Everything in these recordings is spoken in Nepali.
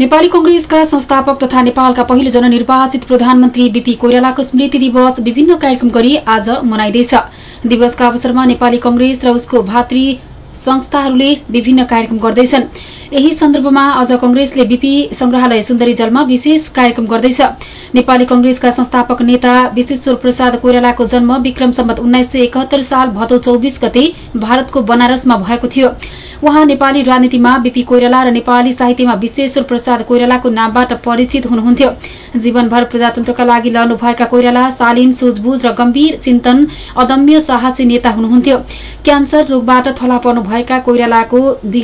नेपाली कंग्रेसका संस्थापक तथा नेपालका पहिलो जननिर्वाचित प्रधानमन्त्री बीपी कोइरालाको स्मृति दिवस विभिन्न कार्यक्रम गरी आज मनाइँदैछ। दिवसका अवसरमा नेपाली कंग्रेस र उसको भातृ संस्थाहरूले विभिन्न कार्यक्रम गर्दैछन्। यही सन्दर्भमा आज कंग्रेसले बीपी संग्रहालय सुन्दरी जलमा विशेष कार्यक्रम गर्दैछ। नेपाली कंग्रेसका संस्थापक नेता विश्वेश्वर प्रसाद कोइरालाको जन्म विक्रम सम्मत उन्नाइस सय एकहत्तर साल भदौ चौबिस गते भारतको बनारसमा भएको थियो। उहाँ नेपाली राजनीतिमा बीपी कोइराला र नेपाली साहित्यमा विश्वेश्वर प्रसाद कोइरालाको नामबाट परिचित हुनुहुन्थ्यो। जीवनभर प्रजातन्त्रका लागि लड्नुभएका कोइराला शालीन सुझबुझ र गम्भीर चिन्तन अदम्य साहसी नेता हुनुहुन्थ्यो। क्यान्सर रोगबाट थला पर्नुभएका कोइरालाको दुई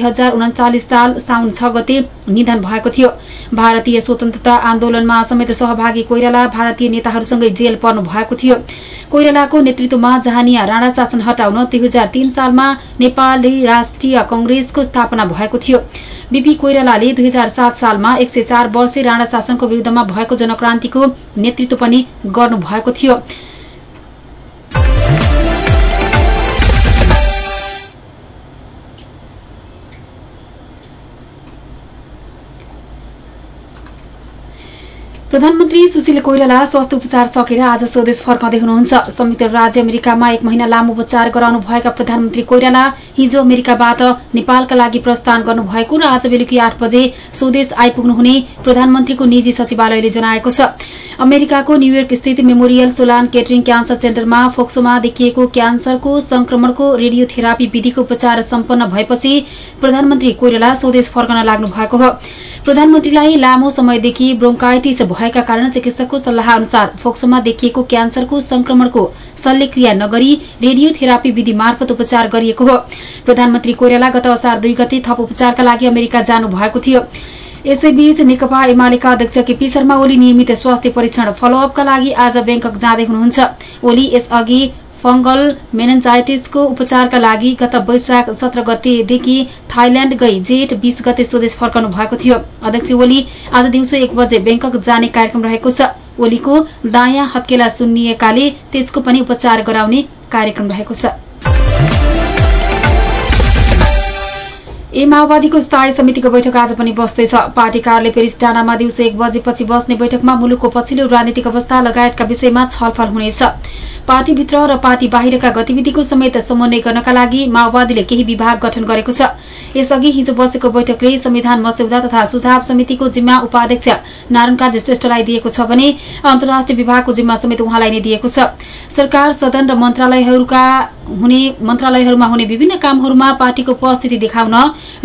साल साउन छ गते निधन भएको थियो। भारतीय स्वतन्त्रता आन्दोलनमा समेत सहभागी कोइराला भारतीय नेताहरूसँगै जेल पर्नु भएको थियो। कोइरालाको नेतृत्वमा जहानिया राणा शासन हटाउन दुई सालमा नेपाली राष्ट्रिय कंग्रेसको स्थापना भएको थियो। बीपी कोइरालाले दुई सालमा एक सय चार वर्षे राणा शासनको विरूद्धमा भएको जनक्रान्तिको नेतृत्व पनि गर्नुभएको थियो। प्रधानमन्त्री सुशील कोइराला स्वास्थ्य उपचार सकेर आज स्वदेश फर्काउँदै हुनुहुन्छ। संयुक्त राज्य अमेरिकामा एक महिना लामो उपचार गराउनु भएका प्रधानमन्त्री कोइराला हिजो अमेरिकाबाट नेपालका लागि प्रस्थान गर्नुभएको र आज बेलुकी आठ बजे स्वदेश आइपुग्नुहुने प्रधानमन्त्रीको निजी सचिवालयले जनाएको छ। अमेरिकाको न्यूयोर्क स्थित मेमोरियल सोलान केटरिङ क्यान्सर सेन्टरमा फोक्सोमा देखिएको क्यान्सरको संक्रमणको रेडियोथेरापी विधिको उपचार सम्पन्न भएपछि प्रधानमन्त्री कोइराला स्वदेश फर्कन लाग्नु भएको हो। प्रधानमन्त्रीलाई लामो समयदेखि ब्रोङ्काइटिस भएका कारण चिकित्सकको सल्लाह अनुसार फोक्सोमा देखिएको क्यान्सरको संक्रमणको शल्यक्रिया नगरी रेडियोथेरापी विधि मार्फत उपचार गरिएको हो। प्रधानमन्त्री कोइराला गत असार दुई गते थप उपचारका लागि अमेरिका जानु भएको थियो। यसैबीच नेकपा एमालेका अध्यक्ष केपी शर्मा ओली नियमित स्वास्थ्य परीक्षण फलोअपका लागि आज ब्याङ्कक जाँदै हुनुहुन्छ। ओली यसअघि फंगल मेनेन्जाइटिसको उपचारका लागि गत वैशाख सत्र गतेदेखि थाइल्याण्ड गई जेठ बीस गते स्वदेश फर्कनु भएको थियो। अध्यक्ष ओली आज दिउँसो एक बजे ब्याङ्कक जाने कार्यक्रम रहेको छ। ओलीको दायाँ हत्केला सुन्निएकाले त्यसको पनि उपचार गराउने कार्यक्रम रहेको छ। ए माओवादीको स्थायी समितिको बैठक आज पनि बस्दैछ। पार्टी कार्यालय पेरिस डाँडामा दिउँसो एक बजेपछि बस्ने बैठकमा मुलुकको पछिल्लो राजनीतिक अवस्था लगायतका विषयमा छलफल हुनेछ। पार्टीभित्र र पार्टी बाहिरका गतिविधिको समेत समन्वय गर्नका लागि माओवादीले केही विभाग गठन गरेको छ। यसअघि हिजो बसेको बैठकले संविधान मस्यौदा तथा सुझाव समितिको जिम्मा उपाध्यक्ष नारायण काजी श्रेष्ठलाई दिएको छ भने अन्तर्राष्ट्रिय विभागको जिम्मा समेत उहाँलाई नै दिएको छ। सरकार सदन र मन्त्रालयहरूमा हुने विभिन्न कामहरूमा पार्टीको उपस्थिति देखाउन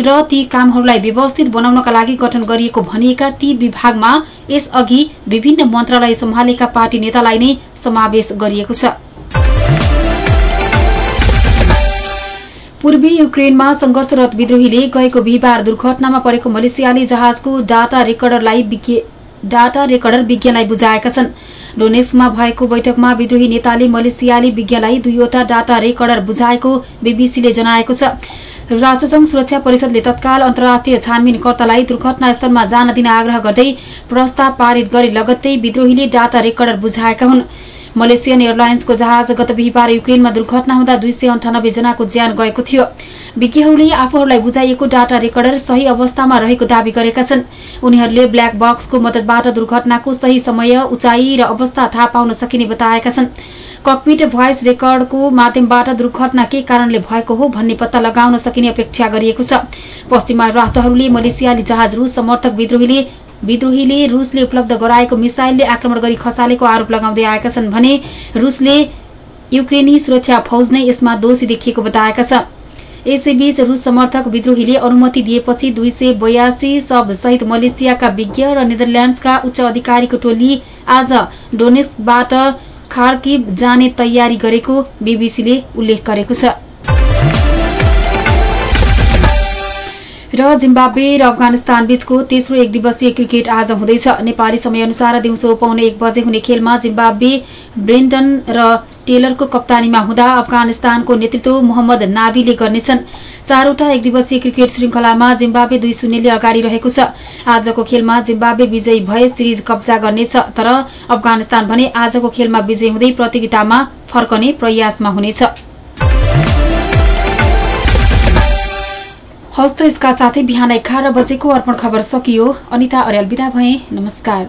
र ती कामहरूलाई व्यवस्थित बनाउनका लागि गठन गरिएको भनिएका ती विभागमा यसअघि विभिन्न मन्त्रालय सम्हालेका पार्टी नेतालाई नै समावेश गरिएको छ। पूर्वी युक्रेनमा संघर्षरत विद्रोहीले गएको बिहिबार दुर्घटनामा परेको मलेसियाली जहाजको डाटा रेकर्डरलाई डाटा रेकर्डर विज्ञलाई बुझाएका छन्। डोनेक्समा भएको बैठकमा विद्रोही नेताले मलेसियाली विज्ञलाई दुईवटा डाटा रेकर्डर बुझाएको बीबीसीले जनाएको छ। राष्ट्रसंघ सुरक्षा परिषदले तत्काल अन्तर्राष्ट्रिय छानबिनकर्तालाई दुर्घटनास्थलमा जान दिन आग्रह गर्दै प्रस्ताव पारित गरे लगत्तै विद्रोहीले डाटा रेकर्डर बुझाएका हुन्। मलेसियन एयरलाइन्सको जहाज गत बिहिबार युक्रेनमा दुर्घटना हुँदा दुई सय अन्ठानब्बे जनाको ज्यान गएको थियो। विज्ञहरूले आफूहरूलाई बुझाइएको डाटा रेकर्डर सही अवस्थामा रहेको दावी गरेका छन्। उनीहरूले ब्ल्याक बक्सको मदतबाट दुर्घटनाको सही समय उचाइ र अवस्था थाहा पाउन सकिने बताएका छन्। ककपिट भोइस रेकर्डको माध्यमबाट दुर्घटना के कारणले भएको हो भन्ने पत्ता लगाउन सकिने अपेक्षा गरिएको छ। पश्चिमा राष्ट्रहरूले मलेसियाली जहाज रूस समर्थक विद्रोहीले विद्रोहीले रूसले उपलब्ध गराएको मिसाइलले आक्रमण गरी खसालेको आरोप लगाउँदै आएका छन् भने रूसले युक्रेनी सुरक्षा फौज नै यसमा दोषी देखिएको बताएका छ। यसैबीच रूस समर्थक विद्रोहीले अनुमति दिएपछि दुई सय बयासी सब सहित मलेसियाका विज्ञ र नेदरल्याण्डसका उच्च अधिकारीको टोली आज डोनेक्सबाट खार्किब जाने तयारी गरेको बीबीसीले उल्लेख गरेको छ। र जिम्बाब्वे र अफगानिस्तान बीचको तेस्रो एक दिवसीय क्रिकेट आज हुँदैछ। नेपाली समयअनुसार दिउँसो पाउने एक बजे हुने खेलमा जिम्बाब्वे ब्रेन्टन र टेलरको कप्तानीमा हुँदा अफगानिस्तानको नेतृत्व मोहम्मद नाबीले गर्नेछन्। चारवटा एक दिवसीय क्रिकेट श्रृंखलामा जिम्बाब्वे दुई शून्यले अगाडि रहेको छ। आजको खेलमा जिम्बाब्वे विजयी भए सिरिज कब्जा गर्नेछ तर अफगानिस्तान भने आजको खेलमा विजयी हुँदै प्रतियोगितामा फर्कने प्रयासमा हुनेछ। हस्त यसका साथै बिहान एघार बजेको अर्पण खबर सकियो। अनिता अर्याल विदा भए। नमस्कार।